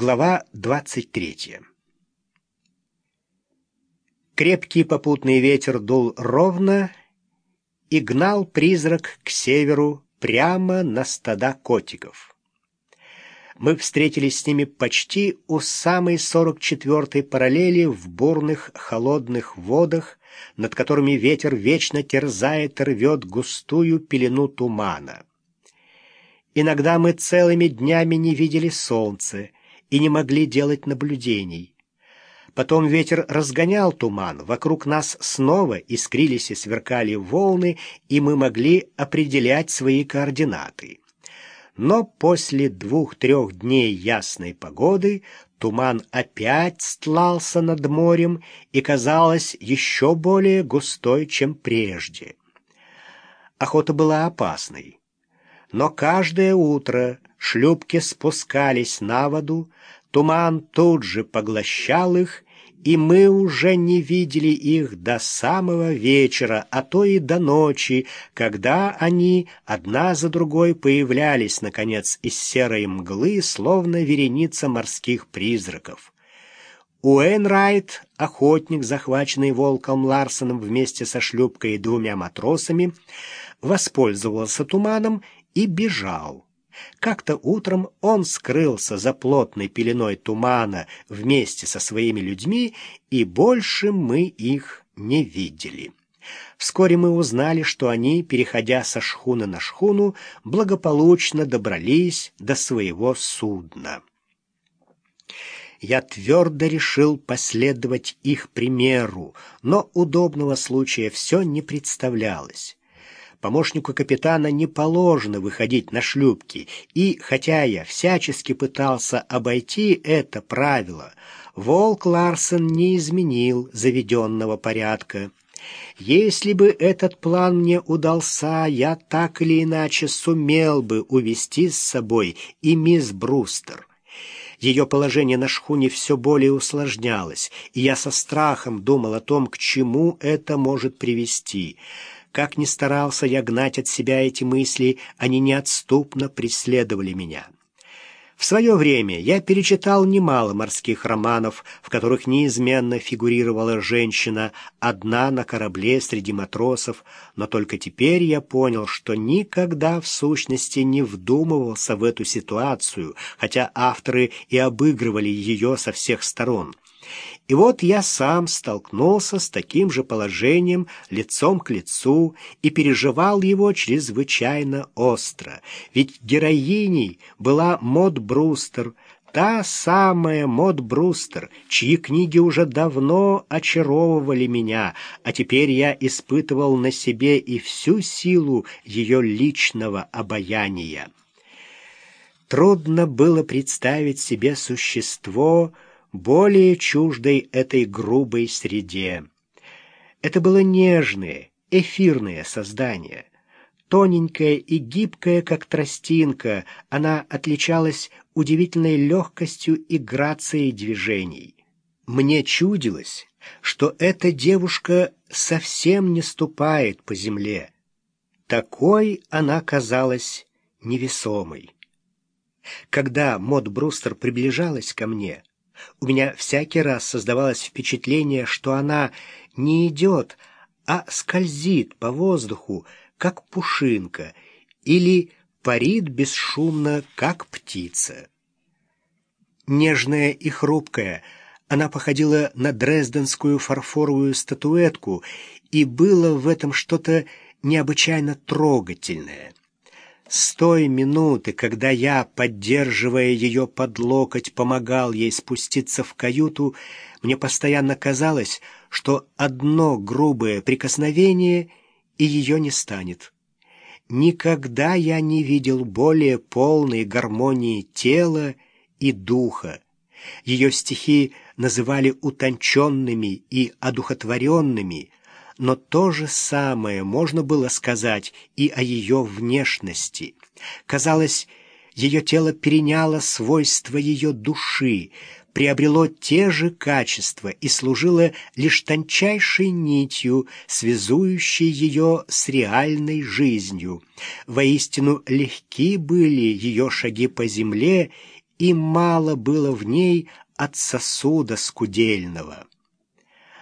Глава 23. Крепкий попутный ветер дул ровно и гнал призрак к северу прямо на стада котиков. Мы встретились с ними почти у самой 44-й параллели в бурных холодных водах, над которыми ветер вечно терзает и рвет густую пелену тумана. Иногда мы целыми днями не видели солнца, и не могли делать наблюдений. Потом ветер разгонял туман, вокруг нас снова искрились и сверкали волны, и мы могли определять свои координаты. Но после двух-трех дней ясной погоды туман опять стлался над морем и казалось еще более густой, чем прежде. Охота была опасной. Но каждое утро шлюпки спускались на воду, туман тут же поглощал их, и мы уже не видели их до самого вечера, а то и до ночи, когда они одна за другой появлялись, наконец, из серой мглы, словно вереница морских призраков. Уэйнрайт, охотник, захваченный волком Ларсоном вместе со шлюпкой и двумя матросами, воспользовался туманом и бежал. Как-то утром он скрылся за плотной пеленой тумана вместе со своими людьми, и больше мы их не видели. Вскоре мы узнали, что они, переходя со шхуны на шхуну, благополучно добрались до своего судна. Я твердо решил последовать их примеру, но удобного случая все не представлялось помощнику капитана не положено выходить на шлюпки, и, хотя я всячески пытался обойти это правило, Волк Ларсен не изменил заведенного порядка. Если бы этот план мне удался, я так или иначе сумел бы увести с собой и мисс Брустер. Ее положение на шхуне все более усложнялось, и я со страхом думал о том, к чему это может привести. Как ни старался я гнать от себя эти мысли, они неотступно преследовали меня. В свое время я перечитал немало морских романов, в которых неизменно фигурировала женщина, одна на корабле среди матросов, но только теперь я понял, что никогда в сущности не вдумывался в эту ситуацию, хотя авторы и обыгрывали ее со всех сторон. И вот я сам столкнулся с таким же положением лицом к лицу и переживал его чрезвычайно остро. Ведь героиней была Мод Брустер, та самая Мод Брустер, чьи книги уже давно очаровывали меня, а теперь я испытывал на себе и всю силу ее личного обаяния. Трудно было представить себе существо, более чуждой этой грубой среде. Это было нежное, эфирное создание. Тоненькая и гибкая, как тростинка, она отличалась удивительной легкостью и грацией движений. Мне чудилось, что эта девушка совсем не ступает по земле. Такой она казалась невесомой. Когда Мод Брустер приближалась ко мне, у меня всякий раз создавалось впечатление, что она не идет, а скользит по воздуху, как пушинка, или парит бесшумно, как птица. Нежная и хрупкая, она походила на дрезденскую фарфоровую статуэтку, и было в этом что-то необычайно трогательное. С той минуты, когда я, поддерживая ее под локоть, помогал ей спуститься в каюту, мне постоянно казалось, что одно грубое прикосновение и ее не станет. Никогда я не видел более полной гармонии тела и духа. Ее стихи называли утонченными и одухотворенными, но то же самое можно было сказать и о ее внешности. Казалось, ее тело переняло свойства ее души, приобрело те же качества и служило лишь тончайшей нитью, связующей ее с реальной жизнью. Воистину легки были ее шаги по земле, и мало было в ней от сосуда скудельного.